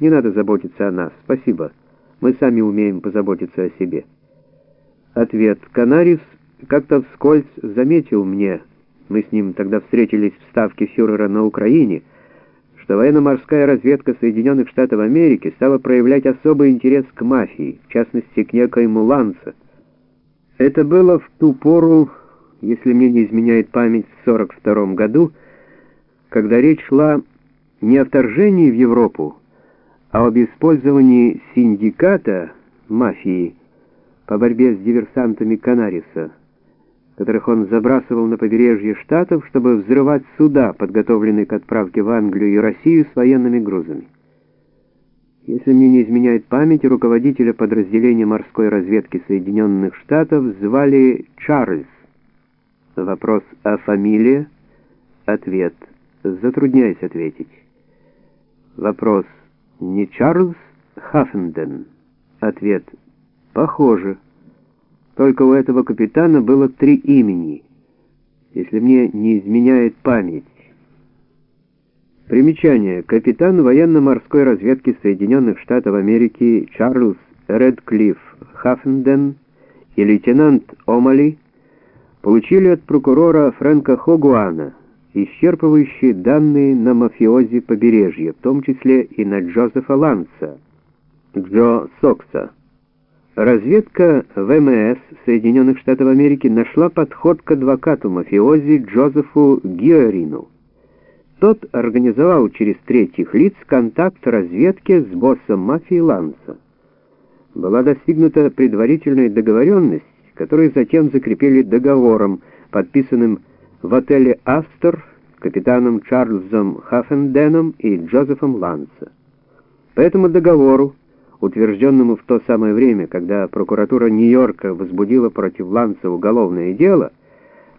Не надо заботиться о нас. Спасибо. Мы сами умеем позаботиться о себе. Ответ. Канарис как-то вскользь заметил мне, мы с ним тогда встретились в ставке фюрера на Украине, что военно-морская разведка Соединенных Штатов Америки стала проявлять особый интерес к мафии, в частности, к некоему Ланца. Это было в ту пору, если мне не изменяет память, в 42 году, когда речь шла не о вторжении в Европу, а об использовании синдиката мафии по борьбе с диверсантами Канариса, которых он забрасывал на побережье Штатов, чтобы взрывать суда, подготовленные к отправке в Англию и Россию с военными грузами. Если мне не изменяет память, руководителя подразделения морской разведки Соединенных Штатов звали Чарльз. Вопрос о фамилии? Ответ. Затрудняюсь ответить. Вопрос. Не Чарльз Хаффенден? Ответ. Похоже. Только у этого капитана было три имени, если мне не изменяет память. Примечание. Капитан военно-морской разведки Соединенных Штатов Америки Чарльз Редклифф Хаффенден и лейтенант Омали получили от прокурора Фрэнка Хогуана исчерпывающие данные на мафиози побережья, в том числе и на Джозефа Ланса, Джо Сокса. Разведка ВМС Соединенных Штатов Америки нашла подход к адвокату мафиози Джозефу Гиорину. Тот организовал через третьих лиц контакт разведки с боссом мафии Ланса. Была достигнута предварительная договоренность, которую затем закрепили договором, подписанным в отеле «Астер» капитаном Чарльзом Хаффенденом и Джозефом Ланса. По этому договору, утвержденному в то самое время, когда прокуратура Нью-Йорка возбудила против Ланса уголовное дело,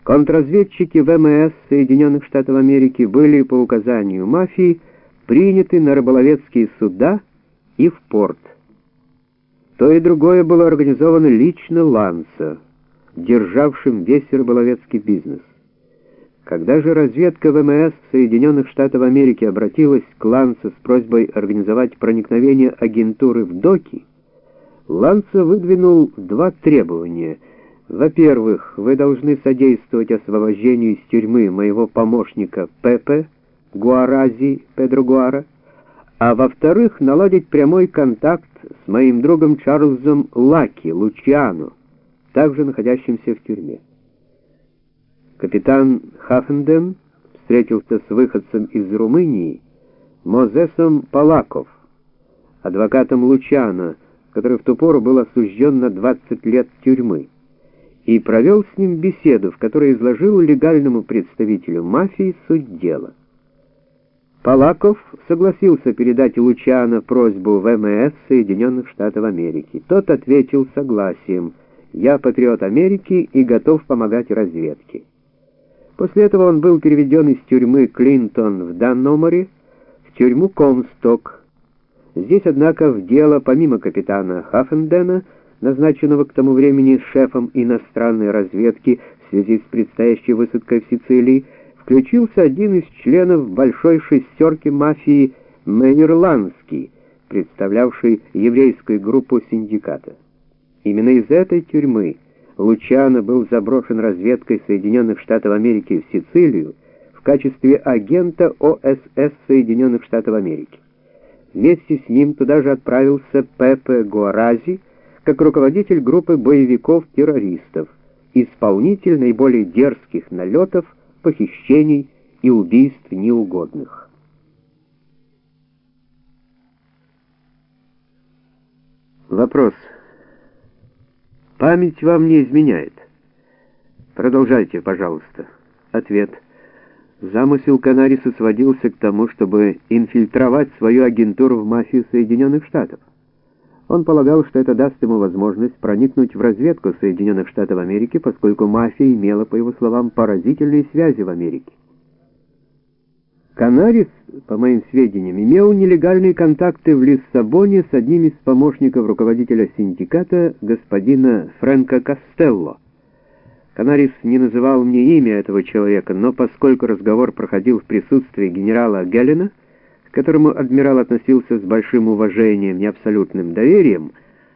контрразведчики ВМС Соединенных Штатов Америки были по указанию мафии приняты на рыболовецкие суда и в порт. То и другое было организовано лично Ланса, державшим весь рыболовецкий бизнес. Когда же разведка ВМС Соединенных Штатов Америки обратилась к Ланце с просьбой организовать проникновение агентуры в доки, Ланца выдвинул два требования. Во-первых, вы должны содействовать освобождению из тюрьмы моего помощника Пепе Гуарази Педро Гуара, а во-вторых, наладить прямой контакт с моим другом Чарльзом Лаки Лучиано, также находящимся в тюрьме. Капитан Хаффенден встретился с выходцем из Румынии Мозесом Палаков, адвокатом Лучана, который в ту пору был осужден на 20 лет тюрьмы, и провел с ним беседу, в которой изложил легальному представителю мафии суть дела. Палаков согласился передать Лучано просьбу ВМС Соединенных Штатов Америки. Тот ответил согласием «Я патриот Америки и готов помогать разведке». После этого он был переведен из тюрьмы Клинтон в Данноморе в тюрьму Комсток. Здесь, однако, в дело, помимо капитана Хаффендена, назначенного к тому времени шефом иностранной разведки в связи с предстоящей высадкой в Сицилии, включился один из членов большой шестерки мафии Мейерландский, представлявший еврейскую группу синдиката. Именно из этой тюрьмы Лучано был заброшен разведкой Соединенных Штатов Америки в Сицилию в качестве агента ОСС Соединенных Штатов Америки. Вместе с ним туда же отправился Пепе Гуарази как руководитель группы боевиков-террористов, исполнитель наиболее дерзких налетов, похищений и убийств неугодных. Вопрос. Память вам не изменяет. Продолжайте, пожалуйста. Ответ. Замысел Канариса сводился к тому, чтобы инфильтровать свою агентуру в мафию Соединенных Штатов. Он полагал, что это даст ему возможность проникнуть в разведку Соединенных Штатов Америки, поскольку мафия имела, по его словам, поразительные связи в Америке. Канарис, по моим сведениям, имел нелегальные контакты в Лиссабоне с одним из помощников руководителя синдиката, господина Фрэнка Костелло. Канарис не называл мне имя этого человека, но поскольку разговор проходил в присутствии генерала Геллена, которому адмирал относился с большим уважением и абсолютным доверием,